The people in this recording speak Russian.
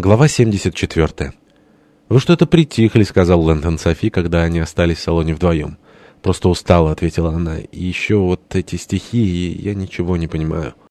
Глава 74. «Вы что-то притихли», — сказал Лэндон Софи, когда они остались в салоне вдвоем. «Просто устала», — ответила она. «И еще вот эти стихи, я ничего не понимаю».